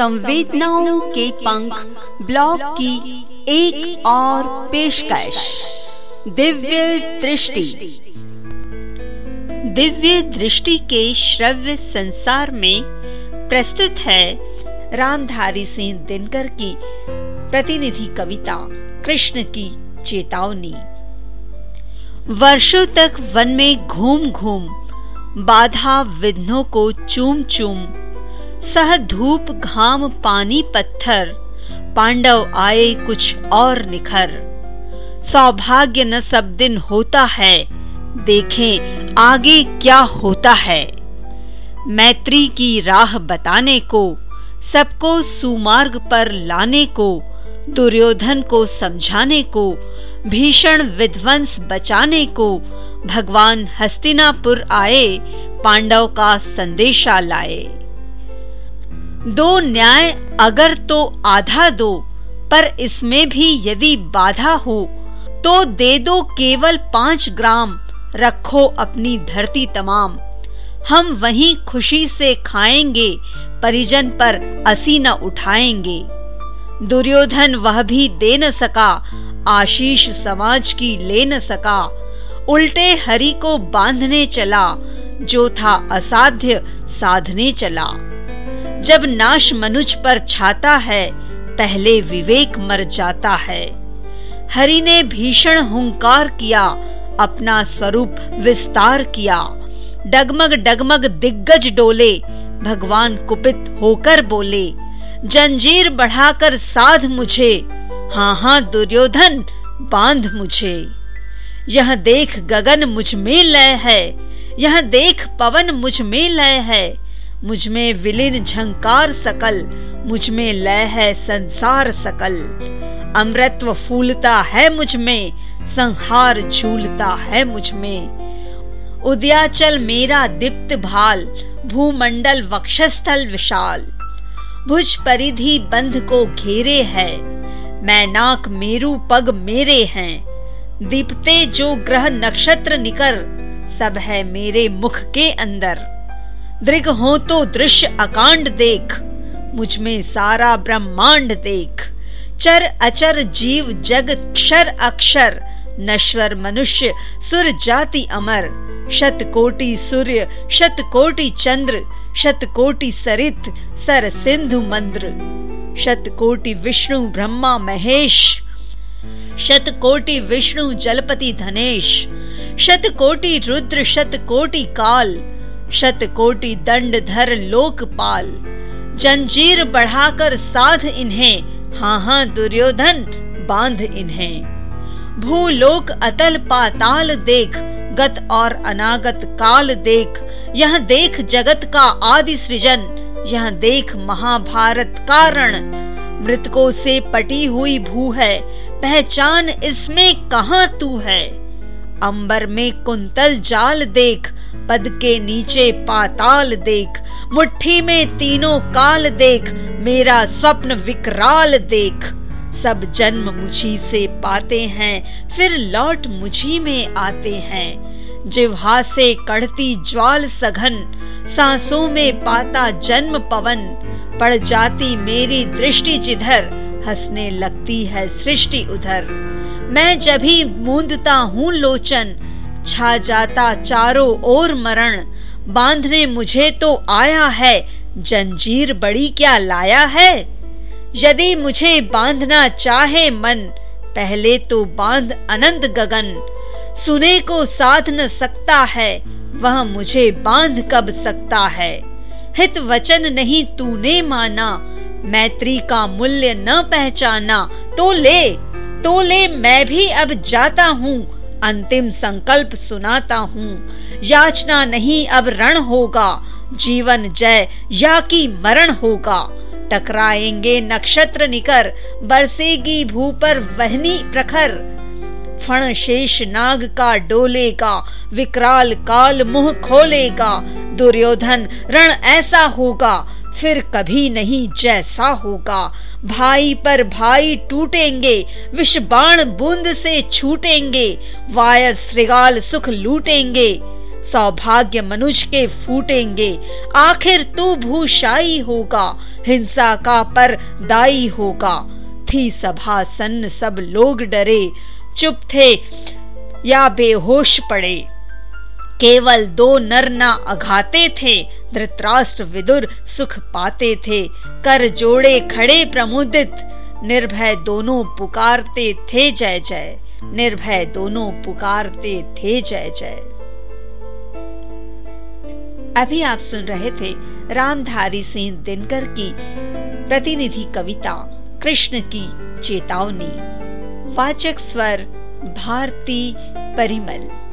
संवेदनाओं के पंख ब्लॉग की एक और पेशकश। दिव्य दृष्टि। दिव्य दृष्टि के श्रव्य संसार में प्रस्तुत है रामधारी सिंह दिनकर की प्रतिनिधि कविता कृष्ण की चेतावनी। वर्षों तक वन में घूम घूम बाधा विघ्नों को चूम चूम सह धूप घाम पानी पत्थर, पांडव आए कुछ और निखर। सौभाग्य न सब दिन होता है, देखें आगे क्या होता है। मैत्री की राह बताने को, सबको सुमार्ग पर लाने को, दुर्योधन को समझाने को, भीषण विध्वंस बचाने को, भगवान हस्तिनापुर आए, पांडव का संदेशा लाए। दो न्याय अगर तो आधा दो, पर इसमें भी यदि बाधा हो तो दे दो केवल पाँच ग्राम, रखो अपनी धरती तमाम। हम वहीं खुशी से खाएँगे, परिजन पर असी न उठाएँगे। दुर्योधन वह भी दे न सका, आशीष समाज की ले न सका। उल्टे हरि को बांधने चला, जो था असाध्य साधने चला। जब नाश मनुज पर छाता है, पहले विवेक मर जाता है। हरि ने भीषण हुंकार किया, अपना स्वरूप विस्तार किया। डगमग डगमग दिग्गज डोले, भगवान कुपित होकर बोले, जंजीर बढ़ाकर साध मुझे हाँ हाँ दुर्योधन बाँध मुझे। यह देख गगन मुझमें लय है, यह देख पवन मुझमें लय है। मुझमें विलीन झंकार सकल मुझमें लय है संसार सकल। अमृत्व फूलता है मुझमें संहार झूलता है मुझमें उद्याचल मेरा दीप्त भाल, भूमंडल वक्षस्थल विशाल। भुज परिधि बंध को घेरे है, मैं नाक मेरू पग मेरे हैं। दीपते जो ग्रह नक्षत्र निकर, सब है मेरे मुख के अंदर। दृग हो तो दृश्य अकांड देख, मुझमें सारा ब्रह्मांड देख। चर अचर जीव जग क्षर अक्षर, नश्वर मनुष्य सुर जाति अमर। शत कोटि सूर्य, शत कोटि चंद्र, शत कोटि सरित, सर सिंधु मंद्र। शत कोटि विष्णु ब्रह्मा महेश। शत कोटि विष्णु जलपति धनेश। शत कोटि रुद्र, शत कोटि काल। शत कोटि दंड धर लोकपाल। जंजीर बढ़ाकर साध इन्हें हाँ हाँ दुर्योधन बाँध इन्हें। भूलोक अतल पाताल देख, गत और अनागत काल देख। यह देख जगत का आदि सृजन, यह देख महाभारत कारण। मृतकों से पटी हुई भू है, पहचान इसमें कहाँ तू है? अंबर में कुंतल जाल देख पद के नीचे पाताल देख, मुट्ठी में तीनों काल देख, मेरा स्वप्न विकराल देख। सब जन्म मुझी से पाते हैं, फिर लौट मुझी में आते हैं। जिह्वा से कढ़ती ज्वाल सघन, सांसों में पाता जन्म पवन। पड़ जाती मेरी दृष्टि जिधर, हंसने लगती है सृष्टि उधर। मैं जभी मूंदता हूँ लोचन छा जाता चारों ओर मरण। बांधने मुझे तो आया है। जंजीर बड़ी क्या लाया है? यदि मुझे बांधना चाहे मन, पहले तो बाँध अनंत गगन। सुने को साध न सकता है, वह मुझे बाँध कब सकता है? हित वचन नहीं तूने माना, मैत्री का मूल्य न पहचाना। तो ले तो ले, मैं भी अब जाता हूँ। अंतिम संकल्प सुनाता हूँ। याचना नहीं अब रण होगा। जीवन जय, या की मरण होगा। टकराएँगे नक्षत्र निकर, बरसेगी भू पर वहनी प्रखर। फण शेष नाग का डोलेगा, विकराल काल मुँह खोलेगा। दुर्योधन रण ऐसा होगा। फिर कभी नहीं जैसा होगा। भाई पर भाई टूटेंगे विष बाण बूंद से छूटेंगे, वायस श्रृगाल सुख लूटेंगे, सौभाग्य मनुष्य के फूटेंगे। आखिर तू भूषाई होगा, हिंसा का पर दाई होगा। थी सभा सन्न सब लोग डरे, चुप थे या बेहोश पड़े। केवल दो नर न अघाते थे, धृतराष्ट्र विदुर सुख पाते थे। कर जोड़े खड़े प्रमुदित, निर्भय दोनों पुकारते थे जय जय। निर्भय दोनों पुकारते थे जय जय। अभी आप सुन रहे थे रामधारी सिंह दिनकर की प्रतिनिधि कविता, कृष्ण की चेतावनी। वाचक स्वर, भारती परिमल।